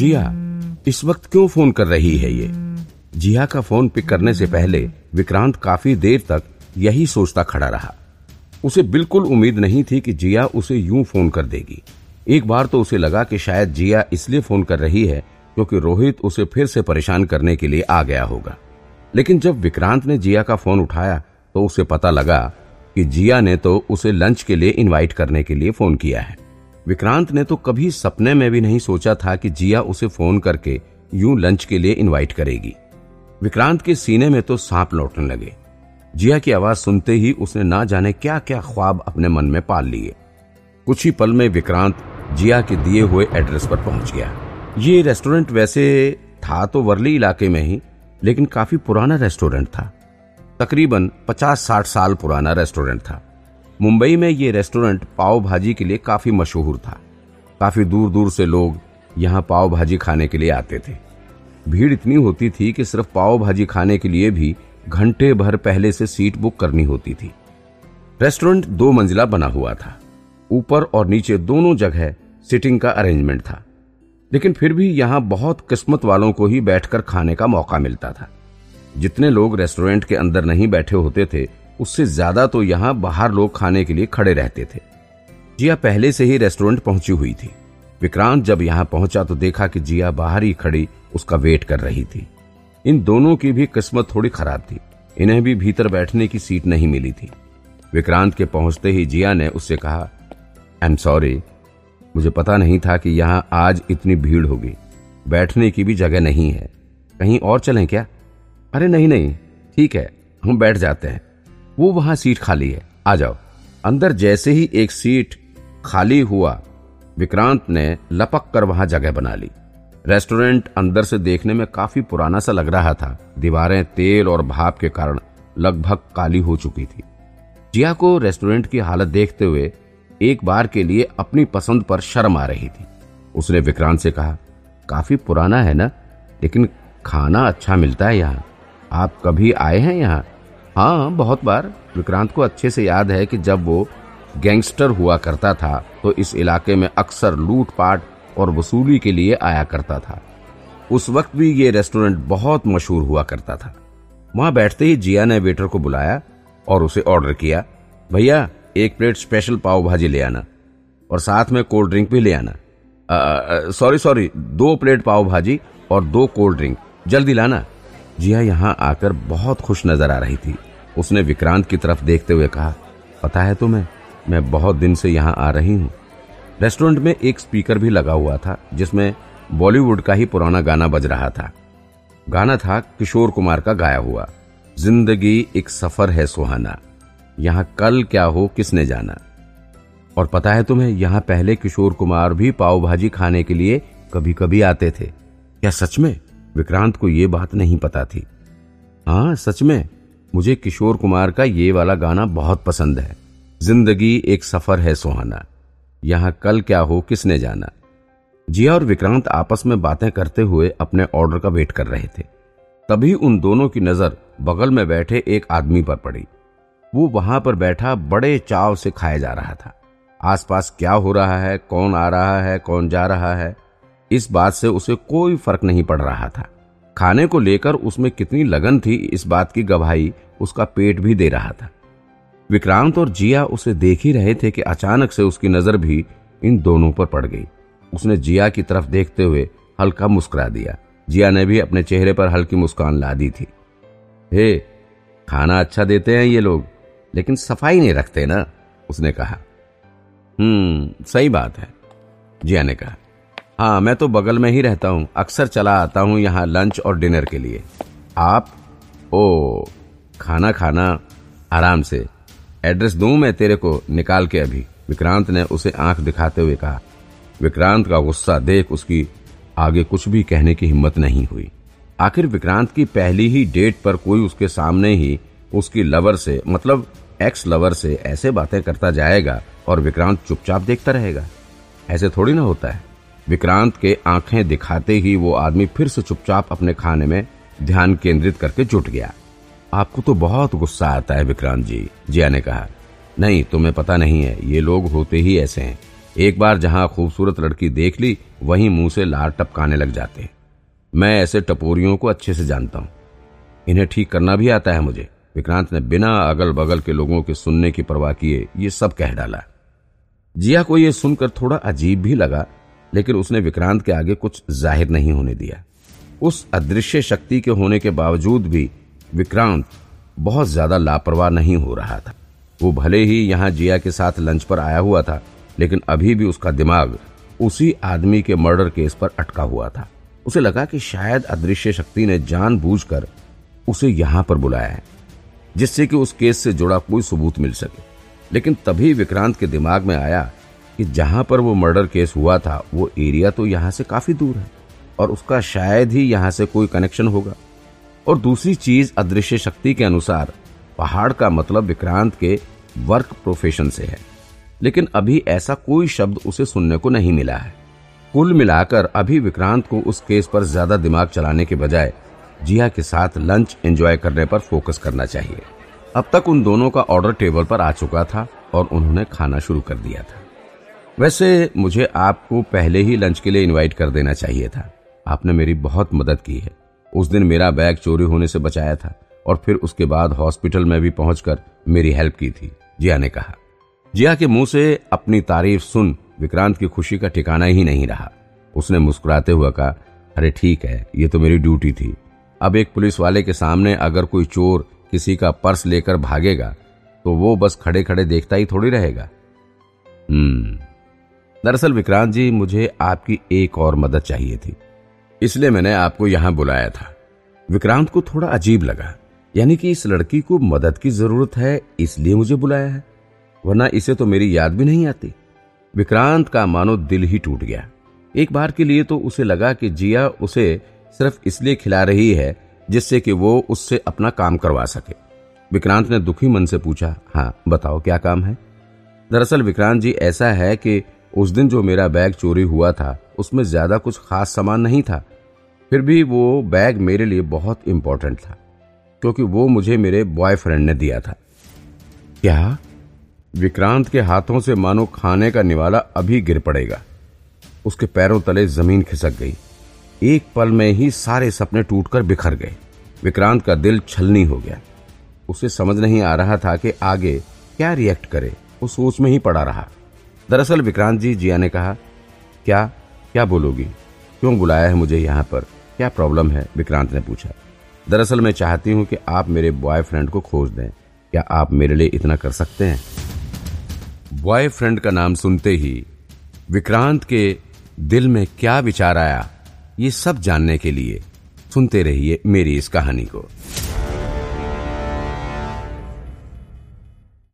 जिया, इस वक्त क्यों फ़ोन कर रही है ये? जिया का फ़ोन पिक करने से पहले विक्रांत काफ़ी देर तक यही सोचता खड़ा रहा। उसे बिल्कुल उम्मीद नहीं थी कि जिया उसे यूँ फ़ोन कर देगी। एक बार तो उसे लगा कि शायद जिया इसलिए फ़ोन कर रही है क्योंकि रोहित उसे फिर से परेशान करने के लिए आ गया होगा। लेकिन जब विक्रांत ने जिया का फ़ोन उठाया तो उसे पता लगा कि जिया ने तो उसे लंच के लिए इनवाइट करने के लिए फ़ोन किया है। विक्रांत ने तो कभी सपने में भी नहीं सोचा था कि जिया उसे फ़ोन करके यूँ लंच के लिए इनवाइट करेगी। विक्रांत के सीने में तो सांप लौटने लगे। जिया की आवाज़ सुनते ही उसने ना जाने क्या क्या ख्वाब अपने मन में पाल लिए। कुछ ही पल में विक्रांत जिया के दिए हुए एड्रेस पर पहुँच गया। ये रेस्टोरेंट वैसे था तो वर्ली इलाके में ही, लेकिन काफ़ी पुराना रेस्टोरेंट था। तकरीबन 50-60 साल पुराना रेस्टोरेंट था। मुंबई में ये रेस्टोरेंट पाव भाजी के लिए काफ़ी मशहूर था। काफ़ी दूर दूर से लोग यहाँ पाव भाजी खाने के लिए आते थे। भीड़ इतनी होती थी कि सिर्फ़ पाव भाजी खाने के लिए भी घंटे भर पहले से सीट बुक करनी होती थी। रेस्टोरेंट दो मंजिला बना हुआ था। ऊपर और नीचे दोनों जगह सिटिंग का अरेंजमेंट था। लेकिन फिर भी यहाँ बहुत किस्मत वालों को ही बैठकर खाने का मौका मिलता था। जितने लोग रेस्टोरेंट के अंदर नहीं बैठे होते थे उससे ज़्यादा तो यहाँ बाहर लोग खाने के लिए खड़े रहते थे। जिया पहले से ही रेस्टोरेंट पहुँची हुई थी। विक्रांत जब यहाँ पहुँचा तो देखा कि जिया बाहर ही खड़ी उसका वेट कर रही थी। इन दोनों की भी किस्मत थोड़ी खराब थी। इन्हें भी भीतर बैठने की सीट नहीं मिली थी। विक्रांत के पहुँचते ही जिया ने उससे कहा आई एम सॉरी मुझे पता नहीं था कि यहाँ आज इतनी भीड़ होगी। बैठने की भी जगह नहीं है। कहीं और चलें क्या? अरे नहीं नहीं, ठीक है, हम बैठ जाते हैं। वो वहाँ सीट खाली है। आ जाओ। अंदर जैसे ही एक सीट खाली हुआ, विक्रांत ने लपक कर वहाँ जगह बना ली। रेस्टोरेंट अंदर से देखने में काफ़ी पुराना सा लग रहा था। दीवारें तेल और भाप के कारण लगभग काली हो चुकी थी। जिया को रेस्टोरेंट की हालत देखते हुए एक बार के लिए अपनी पसंद पर शर्म आ रही थी। उसने विक्रांत से कहा, काफ़ी पुराना है ना, लेकिन खाना अच्छा मिलता है यहाँ। आप कभी आए हैं यहाँ? हाँ बहुत बार। विक्रांत को अच्छे से याद है कि जब वो गैंगस्टर हुआ करता था तो इस इलाके में अक्सर लूटपाट और वसूली के लिए आया करता था। उस वक्त भी ये रेस्टोरेंट बहुत मशहूर हुआ करता था। वहाँ बैठते ही जिया ने वेटर को बुलाया और उसे ऑर्डर किया, भैया, एक प्लेट स्पेशल पाव भाजी ले आना और साथ में कोल्ड ड्रिंक भी ले आना। सॉरी सॉरी, दो प्लेट पाव भाजी और दो कोल्ड ड्रिंक। जल्दी लाना। जिया यहाँ आकर बहुत खुश नज़र आ रही थी। उसने विक्रांत की तरफ़ देखते हुए कहा, पता है तुम्हें, मैं बहुत दिन से यहाँ आ रही हूँ। रेस्टोरेंट में एक स्पीकर भी लगा हुआ था, जिसमें बॉलीवुड का ही पुराना गाना बज रहा था। गाना था किशोर कुमार का गाया हुआ, ज़िंदगी एक सफ़र है सुहाना, यहाँ कल क्या हो किसने जाना? और पता है तुम्हें, यहाँ पहले किशोर कुमार भी पाव भाजी खाने के लिए कभी कभी आते थे। क्या सच में? विक्रांत को ये बात नहीं पता थी। हाँ सच में, मुझे किशोर कुमार का ये वाला गाना बहुत पसंद है। ज़िंदगी एक सफ़र है सुहाना। यहाँ कल क्या हो, किसने जाना? जिया और विक्रांत आपस में बातें करते हुए अपने ऑर्डर का वेट कर रहे थे। तभी उन दोनों की नज़र बगल में बैठे एक आदमी पर पड़ी। वो वहाँ पर बैठा बड़े चाव से खाया जा रहा था। आसपास क्या हो रहा है, कौन आ रहा है, कौन जा रहा है? इस बात से उसे कोई फ़र्क नहीं पड़ रहा था। खाने को लेकर उसमें कितनी लगन थी, इस बात की गवाही उसका पेट भी दे रहा था। विक्रांत और जिया उसे देख ही रहे थे कि अचानक से उसकी नज़र भी इन दोनों पर पड़ गई। उसने जिया की तरफ़ देखते हुए हल्का मुस्कुरा दिया। जिया ने भी अपने चेहरे पर हल्की मुस्कान ला दी थी। हे, खाना अच्छा देते हैं ये लोग, लेकिन सफ़ाई नहीं रखते ना? उसने कहा। हम्म सही बात है, जिया ने कहा। हाँ मैं तो बगल में ही रहता हूँ। अक्सर चला आता हूँ यहाँ लंच और डिनर के लिए। आप? ओ, खाना खाना, आराम से। एड्रेस दूँ मैं तेरे को निकाल के अभी। विक्रांत ने उसे आँख दिखाते हुए कहा। विक्रांत का गुस्सा देख उसकी आगे कुछ भी कहने की हिम्मत नहीं हुई। आखिर विक्रांत की पहली ही डेट पर कोई उसके सामने ही उसकी लवर से मतलब एक्स लवर से ऐसे बातें करता जाएगा और विक्रांत चुपचाप देखता रहेगा। ऐसे थोड़ी ना होता है। विक्रांत के आँखें दिखाते ही वो आदमी फिर से चुपचाप अपने खाने में ध्यान केंद्रित करके जुट गया। आपको तो बहुत गुस्सा आता है विक्रांत जी, जिया ने कहा। नहीं, तुम्हें पता नहीं है, ये लोग होते ही ऐसे हैं। एक बार जहाँ खूबसूरत लड़की देख ली, वहीं मुँह से लार टपकाने लग जाते हैं। मैं ऐसे टपोरियों को अच्छे से जानता हूँ। इन्हें ठीक करना भी आता है मुझे। विक्रांत ने बिना अगल बगल के लोगों के सुनने की परवाह किए, ये सब कह डाला। जिया को यह सुनकर थोड़ा अजीब भी लगा लेकिन उसने विक्रांत के आगे कुछ ज़ाहिर नहीं होने दिया। उस अदृश्य शक्ति के होने के बावजूद भी विक्रांत बहुत ज़्यादा लापरवाह नहीं हो रहा था। वो भले ही यहाँ जिया के साथ लंच पर आया हुआ था, लेकिन अभी भी उसका दिमाग उसी आदमी के मर्डर केस पर अटका हुआ था। उसे लगा कि शायद अदृश्य शक्ति ने जानबूझकर उसे यहाँ पर बुलाया है, जिससे कि उस केस से जुड़ा कोई सबूत मिल सके। लेकिन तभी विक्रांत के दिमाग में आया कि जहाँ पर वो मर्डर केस हुआ था, वो एरिया तो यहाँ से काफ़ी दूर है और उसका शायद ही यहाँ से कोई कनेक्शन होगा। और दूसरी चीज़ अदृश्य शक्ति के अनुसार, पहाड़ का मतलब विक्रांत के वर्क प्रोफेशन से है। लेकिन अभी ऐसा कोई शब्द उसे सुनने को नहीं मिला है। कुल मिलाकर अभी विक्रांत को उस केस पर ज़्यादा दिमाग चलाने के बजाय, जिया के साथ लंच एंजॉय करने पर फोकस करना चाहिए। अब तक उन दोनों का ऑर्डर टेबल पर आ चुका था और उन्होंने खाना शुरू कर दिया था। वैसे मुझे आपको पहले ही लंच के लिए इनवाइट कर देना चाहिए था। आपने मेरी बहुत मदद की है। उस दिन मेरा बैग चोरी होने से बचाया था और फिर उसके बाद हॉस्पिटल में भी पहुंचकर मेरी हेल्प की थी, जिया ने कहा। जिया के मुँह से अपनी तारीफ़ सुन विक्रांत की खुशी का ठिकाना ही नहीं रहा। उसने मुस्कुराते हुए कहा, अरे ठीक है, ये तो मेरी ड्यूटी थी। अब एक पुलिस वाले के सामने अगर कोई चोर किसी का पर्स लेकर भागेगा तो वो बस खड़े खड़े देखता ही थोड़ी रहेगा। हम्म दरअसल विक्रांत जी, मुझे आपकी एक और मदद चाहिए थी। इसलिए मैंने आपको यहाँ बुलाया था। विक्रांत को थोड़ा अजीब लगा, यानी कि इस लड़की को मदद की ज़रूरत है, इसलिए मुझे बुलाया है। वरना इसे तो मेरी याद भी नहीं आती। विक्रांत का मानो दिल ही टूट गया। एक बार के लिए तो उसे लगा कि जिया उसे सिर्फ़ इसलिए खिला रही है, जिससे कि वो उससे अपना काम करवा सके। विक्रांत ने दुखी मन से पूछा हाँ बताओ क्या काम है? दरअसल विक्रांत जी, ऐसा है कि उस दिन जो मेरा बैग चोरी हुआ था, उसमें ज़्यादा कुछ खास सामान नहीं था। फिर भी वो बैग मेरे लिए बहुत इंपॉर्टेंट था, क्योंकि वो मुझे मेरे बॉयफ्रेंड ने दिया था। क्या? विक्रांत के हाथों से मानो खाने का निवाला अभी गिर पड़ेगा। उसके पैरों तले ज़मीन खिसक गई। एक पल में ही सारे सपने टूटकर बिखर गए। विक्रांत का दिल छलनी हो गया। उसे समझ नहीं आ रहा था कि आगे क्या रिएक्ट करे, वो सोच में ही पड़ा रहा। दरअसल विक्रांत जी, जिया ने कहा, क्या क्या बोलोगी? क्यों बुलाया है मुझे यहाँ पर? क्या प्रॉब्लम है? विक्रांत ने पूछा। दरअसल मैं चाहती हूँ कि आप मेरे बॉयफ्रेंड को खोज दें। क्या आप मेरे लिए इतना कर सकते हैं? बॉयफ्रेंड का नाम सुनते ही विक्रांत के दिल में क्या विचार आया, ये सब जानने के लिए सुनते रहिए मेरी इस कहानी को।